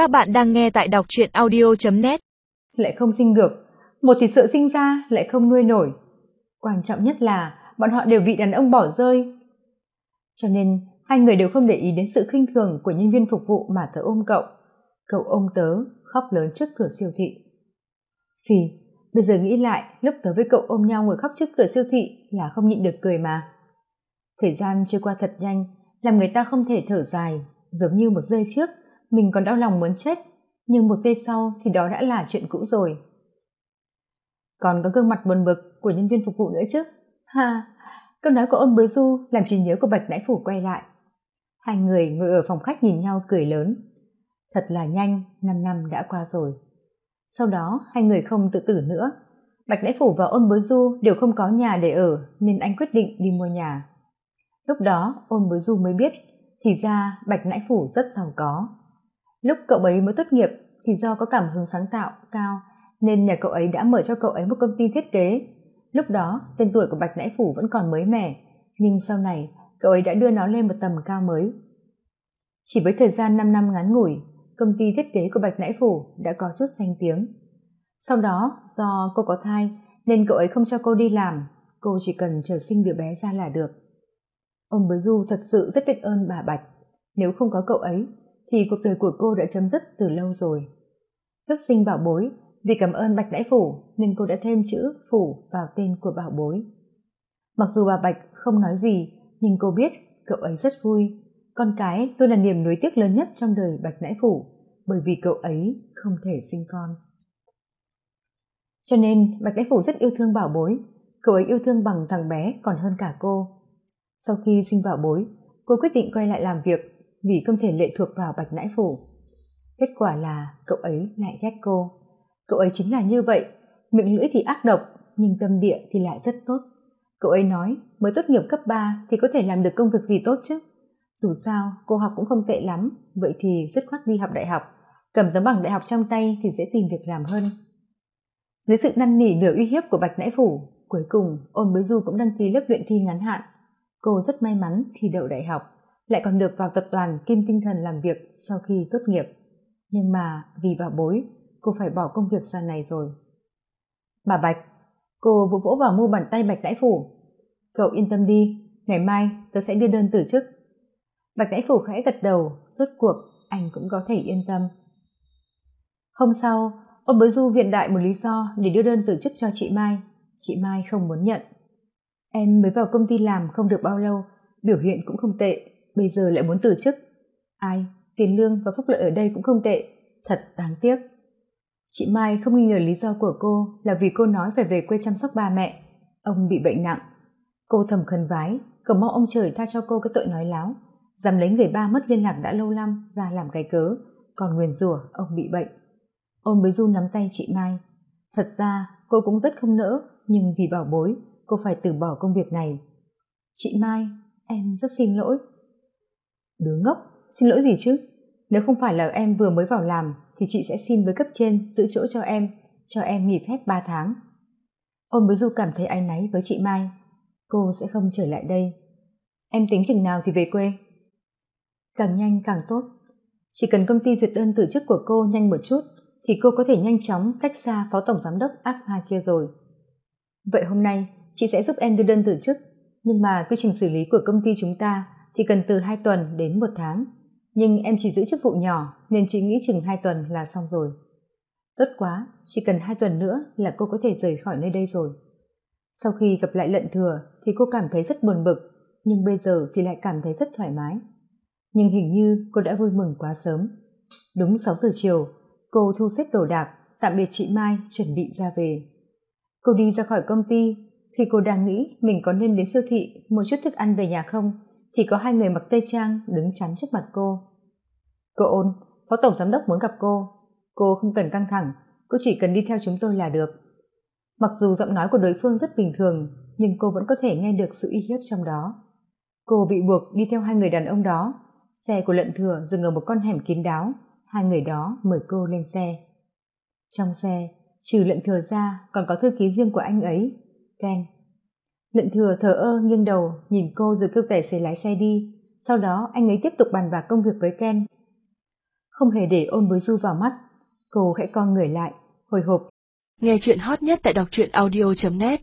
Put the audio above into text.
Các bạn đang nghe tại đọc truyện audio.net Lại không sinh được, một thì sợ sinh ra lại không nuôi nổi. Quan trọng nhất là bọn họ đều bị đàn ông bỏ rơi. Cho nên hai người đều không để ý đến sự khinh thường của nhân viên phục vụ mà tớ ôm cậu. Cậu ôm tớ, khóc lớn trước cửa siêu thị. Phì, bây giờ nghĩ lại, lúc tớ với cậu ôm nhau ngồi khóc trước cửa siêu thị là không nhịn được cười mà. Thời gian trôi qua thật nhanh, làm người ta không thể thở dài, giống như một giây trước mình còn đau lòng muốn chết, nhưng một giây sau thì đó đã là chuyện cũ rồi. Còn có gương mặt buồn bực của nhân viên phục vụ nữa chứ? Ha, câu nói của ôn bới du làm trí nhớ của bạch nãi phủ quay lại. Hai người ngồi ở phòng khách nhìn nhau cười lớn. Thật là nhanh, năm năm đã qua rồi. Sau đó, hai người không tự tử nữa. Bạch nãi phủ và ôn bới du đều không có nhà để ở, nên anh quyết định đi mua nhà. Lúc đó ôn bới du mới biết, thì ra bạch nãi phủ rất giàu có lúc cậu ấy mới tốt nghiệp thì do có cảm hứng sáng tạo, cao, nên nhà cậu ấy đã mở cho cậu ấy một công ty thiết kế. Lúc đó, tên tuổi của bạch nãy phủ vẫn còn mới mẻ, nhưng sau này, cậu ấy đã đưa nó lên một tầm cao mới. Chỉ với thời gian năm năm ngắn ngủi, công ty thiết kế của bạch nãy phủ đã có chút danh tiếng. Sau đó, do cô có thai, nên cậu ấy không cho cô đi làm, cô chỉ cần chờ sinh đứa bé ra là được. Ông bới du thật sự rất biết ơn bà bạch, nếu không có cậu ấy thì cuộc đời của cô đã chấm dứt từ lâu rồi. Lúc sinh bảo bối, vì cảm ơn bạch đãi phủ nên cô đã thêm chữ phủ vào tên của bảo bối. Mặc dù bà bạch không nói gì, nhưng cô biết cậu ấy rất vui. Con cái luôn là niềm nuối tiếc lớn nhất trong đời bạch nãi phủ, bởi vì cậu ấy không thể sinh con. Cho nên bạch nãi phủ rất yêu thương bảo bối. Cậu ấy yêu thương bằng thằng bé còn hơn cả cô. Sau khi sinh bảo bối, cô quyết định quay lại làm việc vì không thể lệ thuộc vào bạch nãi phủ. Kết quả là cậu ấy lại ghét cô. Cậu ấy chính là như vậy, miệng lưỡi thì ác độc, nhưng tâm địa thì lại rất tốt. Cậu ấy nói, mới tốt nghiệp cấp ba thì có thể làm được công việc gì tốt chứ? Dù sao, cô học cũng không tệ lắm, vậy thì dứt khoát đi học đại học. Cầm tấm bằng đại học trong tay thì dễ tìm việc làm hơn. Dưới sự năn nỉ nửa uy hiếp của bạch nãi phủ, cuối cùng ôn bới du cũng đăng ký lớp luyện thi ngắn hạn. Cô rất may mắn thi đậu đại học lại còn được vào tập đoàn kim tinh thần làm việc sau khi tốt nghiệp. Nhưng mà vì bà bối, cô phải bỏ công việc sau này rồi. Bà bạch, cô vỗ vỗ vào mu bàn tay bạch đãi phủ. Cậu yên tâm đi, ngày mai tớ sẽ đưa đơn từ chức. Bạch đãi phủ khẽ gật đầu, rốt cuộc anh cũng có thể yên tâm. Hôm sau, ông bới du viện đại một lý do để đưa đơn từ chức cho chị mai. Chị mai không muốn nhận. Em mới vào công ty làm không được bao lâu, biểu hiện cũng không tệ bây giờ lại muốn từ chức. Ai, tiền lương và phúc lợi ở đây cũng không tệ. Thật đáng tiếc. Chị mai không nghi ngờ lý do của cô là vì cô nói phải về quê chăm sóc ba mẹ. Ông bị bệnh nặng. Cô thầm khấn vái, cầu mong ông trời tha cho cô cái tội nói láo. Dám lấy người ba mất liên lạc đã lâu năm ra làm cái cớ. Còn nguyền rủa, ông bị bệnh. Ôm bế du nắm tay chị mai. Thật ra, cô cũng rất không nỡ, nhưng vì bảo bối, cô phải từ bỏ công việc này. Chị mai, em rất xin lỗi đứa ngốc, xin lỗi gì chứ? Nếu không phải là em vừa mới vào làm, thì chị sẽ xin với cấp trên giữ chỗ cho em cho em nghỉ phép ba tháng. Ôn bối du cảm thấy áy náy với chị mai. Cô sẽ không trở lại đây. Em tính chừng nào thì về quê? Càng nhanh càng tốt. Chỉ cần công ty duyệt đơn từ chức của cô nhanh một chút, thì cô có thể nhanh chóng cách xa phó tổng giám đốc ác ma kia rồi. Vậy hôm nay, chị sẽ giúp em đưa đơn từ chức, nhưng mà quy trình xử lý của công ty chúng ta thì cần từ hai tuần đến một tháng. Nhưng em chỉ giữ chức vụ nhỏ, nên chị nghĩ chừng hai tuần là xong rồi. Tốt quá, chỉ cần hai tuần nữa là cô có thể rời khỏi nơi đây rồi. Sau khi gặp lại lận thừa thì cô cảm thấy rất buồn bực, nhưng bây giờ thì lại cảm thấy rất thoải mái. Nhưng hình như cô đã vui mừng quá sớm. Đúng sáu giờ chiều, cô thu xếp đồ đạc, tạm biệt chị mai, chuẩn bị ra về. Cô đi ra khỏi công ty. Khi cô đang nghĩ mình có nên đến siêu thị mua chút thức ăn về nhà không thì có hai người mặc tây trang đứng chắn trước mặt cô. Cô ôn, phó tổng giám đốc muốn gặp cô. Cô không cần căng thẳng, cô chỉ cần đi theo chúng tôi là được. Mặc dù giọng nói của đối phương rất bình thường, nhưng cô vẫn có thể nghe được sự uy hiếp trong đó. Cô bị buộc đi theo hai người đàn ông đó. Xe của lận thừa dừng ở một con hẻm kín đáo. Hai người đó mời cô lên xe. Trong xe, trừ lận thừa ra còn có thư ký riêng của anh ấy. Ken lận thừa thờ ơ nghiêng đầu nhìn cô rồi kêu tài xế lái xe đi. Sau đó anh ấy tiếp tục bàn bạc công việc với ken. Không hề để ôn bối du vào mắt, cô khẽ con người lại, hồi hộp. Nghe chuyện hot nhất tại đọc truyện audio net.